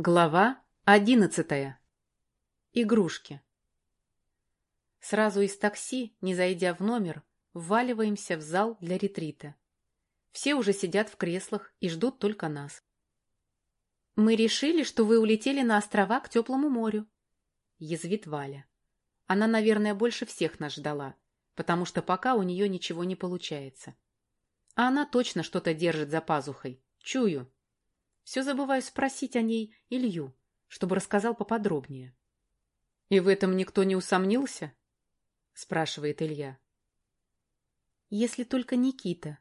Глава одиннадцатая. Игрушки. Сразу из такси, не зайдя в номер, вваливаемся в зал для ретрита. Все уже сидят в креслах и ждут только нас. «Мы решили, что вы улетели на острова к теплому морю», — язвит Валя. Она, наверное, больше всех нас ждала, потому что пока у нее ничего не получается. А она точно что-то держит за пазухой. Чую. Все забываю спросить о ней Илью, чтобы рассказал поподробнее. — И в этом никто не усомнился? — спрашивает Илья. — Если только Никита.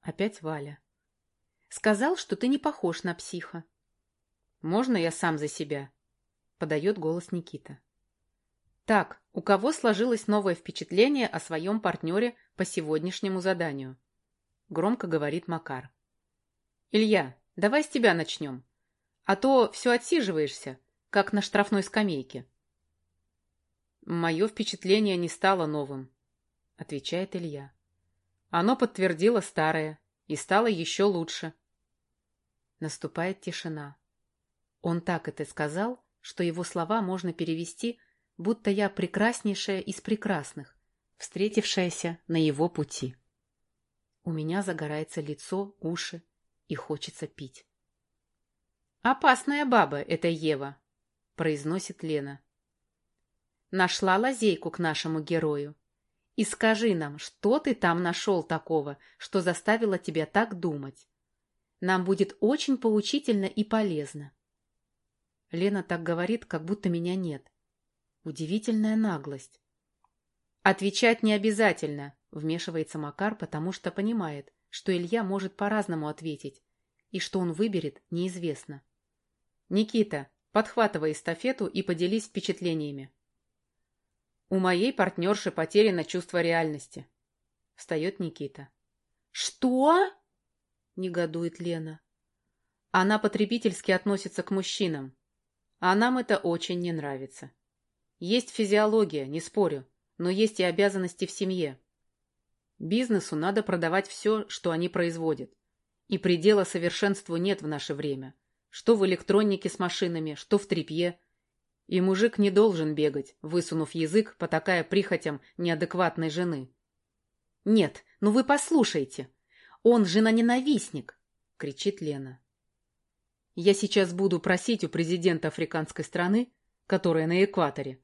Опять Валя. — Сказал, что ты не похож на психа. — Можно я сам за себя? — подает голос Никита. Так, у кого сложилось новое впечатление о своем партнере по сегодняшнему заданию? Громко говорит Макар. Илья, Давай с тебя начнем. А то все отсиживаешься, как на штрафной скамейке. Мое впечатление не стало новым, отвечает Илья. Оно подтвердило старое и стало еще лучше. Наступает тишина. Он так это сказал, что его слова можно перевести, будто я прекраснейшая из прекрасных, встретившаяся на его пути. У меня загорается лицо, уши, и хочется пить. «Опасная баба эта Ева», — произносит Лена. «Нашла лазейку к нашему герою. И скажи нам, что ты там нашел такого, что заставило тебя так думать? Нам будет очень поучительно и полезно». Лена так говорит, как будто меня нет. Удивительная наглость. «Отвечать не обязательно», — вмешивается Макар, потому что понимает, что Илья может по-разному ответить, и что он выберет, неизвестно. «Никита, подхватывай эстафету и поделись впечатлениями». «У моей партнерши потеряно чувство реальности», — встает Никита. «Что?» — негодует Лена. «Она потребительски относится к мужчинам, а нам это очень не нравится. Есть физиология, не спорю, но есть и обязанности в семье. Бизнесу надо продавать все, что они производят. И предела совершенству нет в наше время. Что в электронике с машинами, что в тряпье. И мужик не должен бегать, высунув язык, потакая прихотям неадекватной жены. «Нет, ну вы послушайте! Он жена-ненавистник!» — кричит Лена. «Я сейчас буду просить у президента африканской страны, которая на экваторе,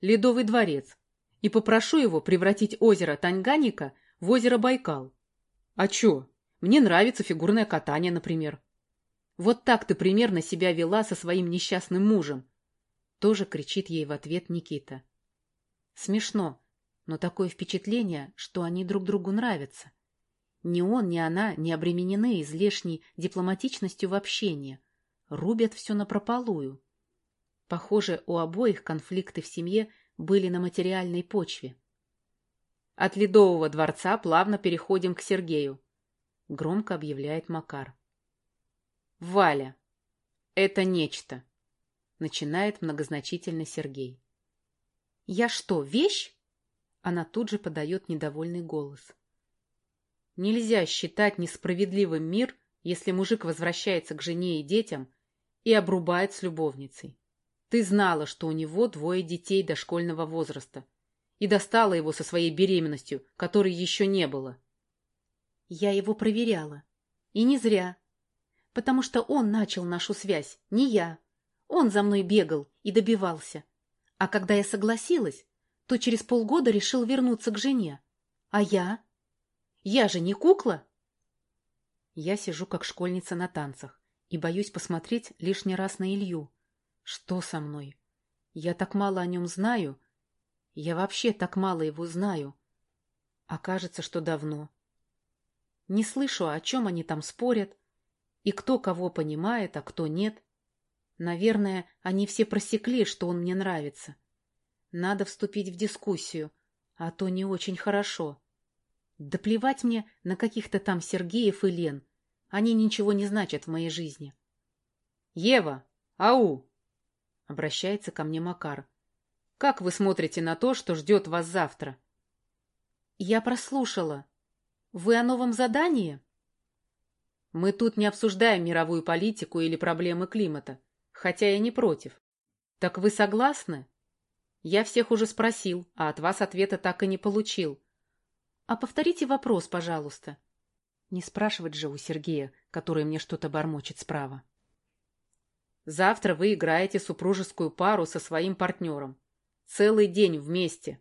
ледовый дворец, и попрошу его превратить озеро Танганика в озеро Байкал. А чё? Мне нравится фигурное катание, например. Вот так ты примерно себя вела со своим несчастным мужем. Тоже кричит ей в ответ Никита. Смешно, но такое впечатление, что они друг другу нравятся. Ни он, ни она не обременены излишней дипломатичностью в общении. Рубят все напропалую. Похоже, у обоих конфликты в семье были на материальной почве. От Ледового дворца плавно переходим к Сергею. Громко объявляет Макар. Валя. Это нечто. Начинает многозначительно Сергей. Я что, вещь? Она тут же подает недовольный голос. Нельзя считать несправедливым мир, если мужик возвращается к жене и детям и обрубает с любовницей. Ты знала, что у него двое детей дошкольного возраста и достала его со своей беременностью, которой еще не было. Я его проверяла. И не зря. Потому что он начал нашу связь, не я. Он за мной бегал и добивался. А когда я согласилась, то через полгода решил вернуться к жене. А я? Я же не кукла. Я сижу как школьница на танцах и боюсь посмотреть лишний раз на Илью. Что со мной? Я так мало о нем знаю, я вообще так мало его знаю. А кажется, что давно. Не слышу, о чем они там спорят, и кто кого понимает, а кто нет. Наверное, они все просекли, что он мне нравится. Надо вступить в дискуссию, а то не очень хорошо. Да плевать мне на каких-то там Сергеев и Лен. Они ничего не значат в моей жизни. — Ева! Ау! — обращается ко мне Макар. Как вы смотрите на то, что ждет вас завтра? Я прослушала. Вы о новом задании? Мы тут не обсуждаем мировую политику или проблемы климата, хотя я не против. Так вы согласны? Я всех уже спросил, а от вас ответа так и не получил. А повторите вопрос, пожалуйста. Не спрашивать же у Сергея, который мне что-то бормочет справа. Завтра вы играете супружескую пару со своим партнером. Целый день вместе.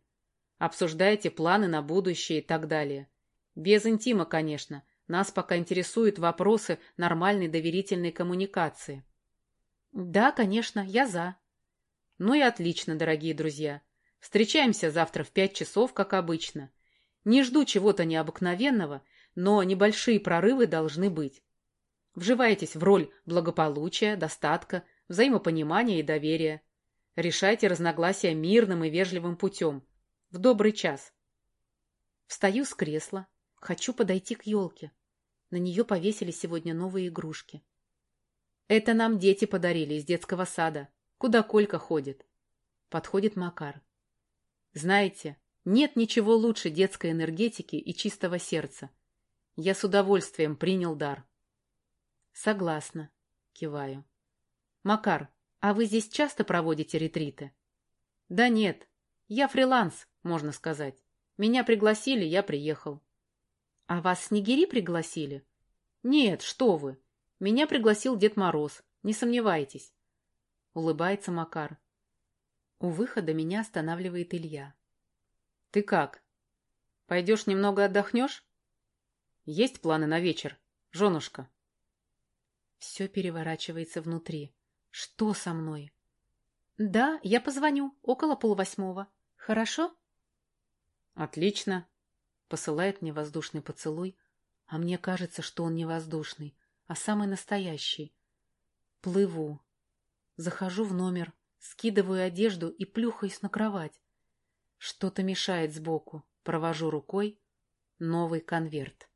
Обсуждаете планы на будущее и так далее. Без интима, конечно. Нас пока интересуют вопросы нормальной доверительной коммуникации. Да, конечно, я за. Ну и отлично, дорогие друзья. Встречаемся завтра в пять часов, как обычно. Не жду чего-то необыкновенного, но небольшие прорывы должны быть. Вживайтесь в роль благополучия, достатка, взаимопонимания и доверия. Решайте разногласия мирным и вежливым путем. В добрый час. Встаю с кресла. Хочу подойти к елке. На нее повесили сегодня новые игрушки. Это нам дети подарили из детского сада, куда Колька ходит. Подходит Макар. Знаете, нет ничего лучше детской энергетики и чистого сердца. Я с удовольствием принял дар. Согласна, киваю. Макар, а вы здесь часто проводите ретриты? Да нет, я фриланс, можно сказать. Меня пригласили, я приехал. А вас снегири пригласили? Нет, что вы. Меня пригласил Дед Мороз, не сомневайтесь. Улыбается Макар. У выхода меня останавливает Илья. Ты как? Пойдешь немного отдохнешь? Есть планы на вечер, женушка? Все переворачивается внутри. Что со мной? Да, я позвоню. Около полвосьмого. Хорошо? Отлично. Посылает мне воздушный поцелуй, а мне кажется, что он не воздушный, а самый настоящий. Плыву. Захожу в номер, скидываю одежду и плюхаюсь на кровать. Что-то мешает сбоку. Провожу рукой. Новый конверт.